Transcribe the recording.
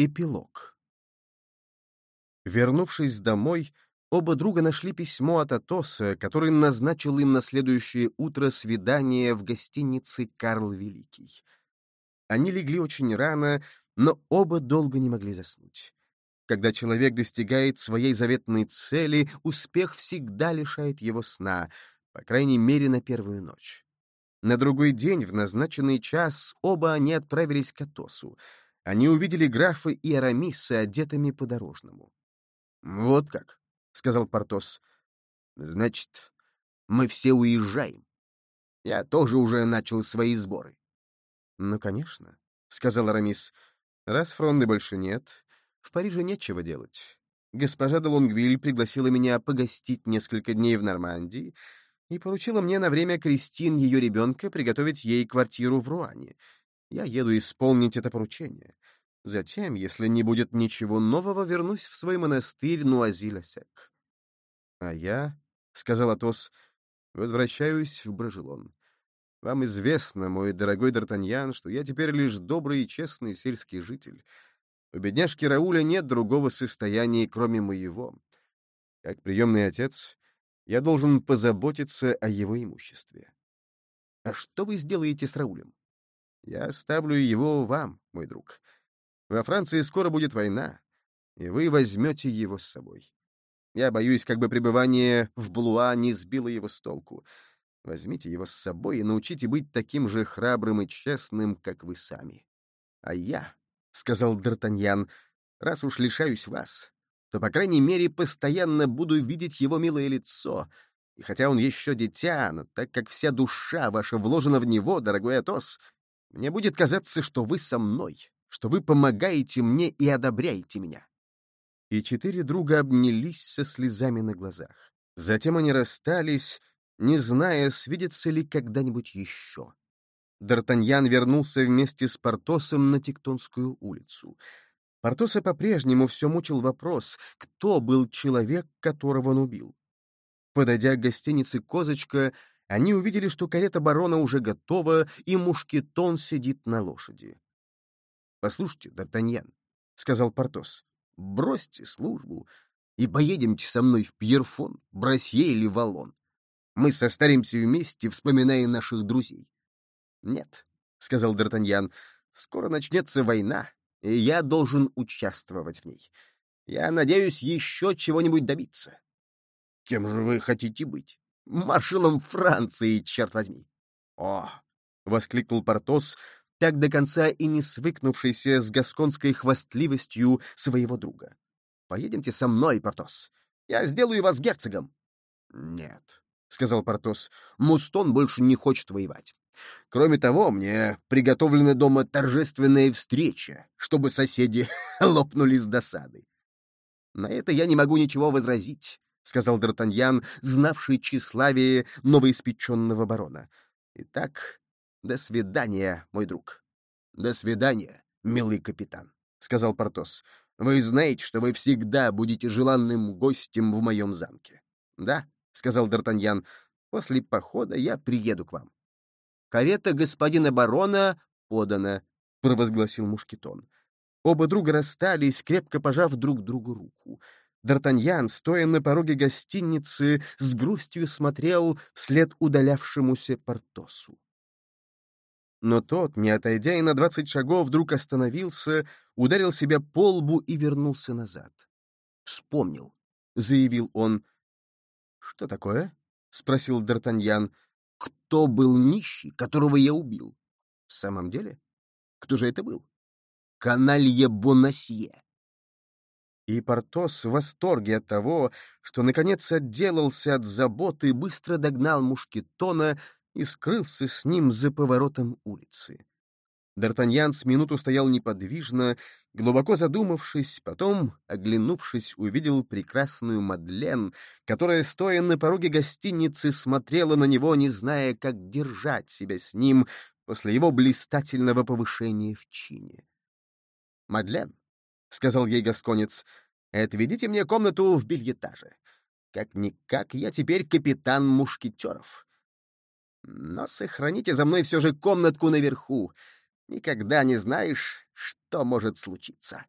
Эпилог Вернувшись домой, оба друга нашли письмо от Атоса, который назначил им на следующее утро свидание в гостинице «Карл Великий». Они легли очень рано, но оба долго не могли заснуть. Когда человек достигает своей заветной цели, успех всегда лишает его сна, по крайней мере, на первую ночь. На другой день, в назначенный час, оба они отправились к Атосу. Они увидели графа и Арамиса одетыми по-дорожному. «Вот как», — сказал Портос. «Значит, мы все уезжаем. Я тоже уже начал свои сборы». «Ну, конечно», — сказал Арамис. «Раз фронды больше нет, в Париже нечего делать. Госпожа де Лонгвиль пригласила меня погостить несколько дней в Нормандии и поручила мне на время Кристин, ее ребенка, приготовить ей квартиру в Руане. Я еду исполнить это поручение. Затем, если не будет ничего нового, вернусь в свой монастырь Нуазиля-Сек. — А я, — сказал Атос, — возвращаюсь в Брожелон. Вам известно, мой дорогой Д'Артаньян, что я теперь лишь добрый и честный сельский житель. У бедняжки Рауля нет другого состояния, кроме моего. Как приемный отец, я должен позаботиться о его имуществе. А что вы сделаете с Раулем? Я оставлю его вам, мой друг. Во Франции скоро будет война, и вы возьмете его с собой. Я боюсь, как бы пребывание в Блуа не сбило его с толку. Возьмите его с собой и научите быть таким же храбрым и честным, как вы сами. А я сказал Д'Артаньян, — «раз уж лишаюсь вас, то, по крайней мере, постоянно буду видеть его милое лицо, и хотя он еще дитя, но так как вся душа ваша вложена в него, дорогой Атос, мне будет казаться, что вы со мной, что вы помогаете мне и одобряете меня». И четыре друга обнялись со слезами на глазах. Затем они расстались, не зная, свидятся ли когда-нибудь еще. Д'Артаньян вернулся вместе с Портосом на Тектонскую улицу. Портоса по-прежнему все мучил вопрос, кто был человек, которого он убил. Подойдя к гостинице «Козочка», они увидели, что карета барона уже готова, и мушкетон сидит на лошади. — Послушайте, Д'Артаньян, — сказал Портос, — бросьте службу и поедемте со мной в Пьерфон, Брасье или Валон. Мы состаримся вместе, вспоминая наших друзей. «Нет», — сказал Д'Артаньян, — «скоро начнется война, и я должен участвовать в ней. Я надеюсь еще чего-нибудь добиться». «Кем же вы хотите быть?» «Маршалом Франции, черт возьми!» «О!» — воскликнул Портос, так до конца и не свыкнувшийся с гасконской хвастливостью своего друга. «Поедемте со мной, Портос. Я сделаю вас герцогом». «Нет», — сказал Портос, — «Мустон больше не хочет воевать. Кроме того, мне приготовлена дома торжественная встреча, чтобы соседи лопнули с досады. На это я не могу ничего возразить, — сказал Д'Артаньян, знавший тщеславие новоиспеченного барона. Итак, до свидания, мой друг. До свидания, милый капитан, — сказал Портос. Вы знаете, что вы всегда будете желанным гостем в моем замке. Да, — сказал Д'Артаньян, — после похода я приеду к вам. «Карета господина барона подана», — провозгласил Мушкетон. Оба друга расстались, крепко пожав друг другу руку. Д'Артаньян, стоя на пороге гостиницы, с грустью смотрел вслед удалявшемуся Портосу. Но тот, не отойдя и на двадцать шагов, вдруг остановился, ударил себя по лбу и вернулся назад. «Вспомнил», — заявил он. «Что такое?» — спросил Д'Артаньян. Кто был нищий, которого я убил? В самом деле? Кто же это был? Каналье Бонасье. И Портос в восторге от того, что наконец отделался от заботы, быстро догнал Мушкетона и скрылся с ним за поворотом улицы. Д'Артаньян с минуту стоял неподвижно, глубоко задумавшись, потом, оглянувшись, увидел прекрасную Мадлен, которая, стоя на пороге гостиницы, смотрела на него, не зная, как держать себя с ним после его блистательного повышения в чине. «Мадлен», — сказал ей гасконец, — «отведите мне комнату в бельетаже. Как-никак я теперь капитан мушкетеров. Но сохраните за мной все же комнатку наверху, Никогда не знаешь, что может случиться.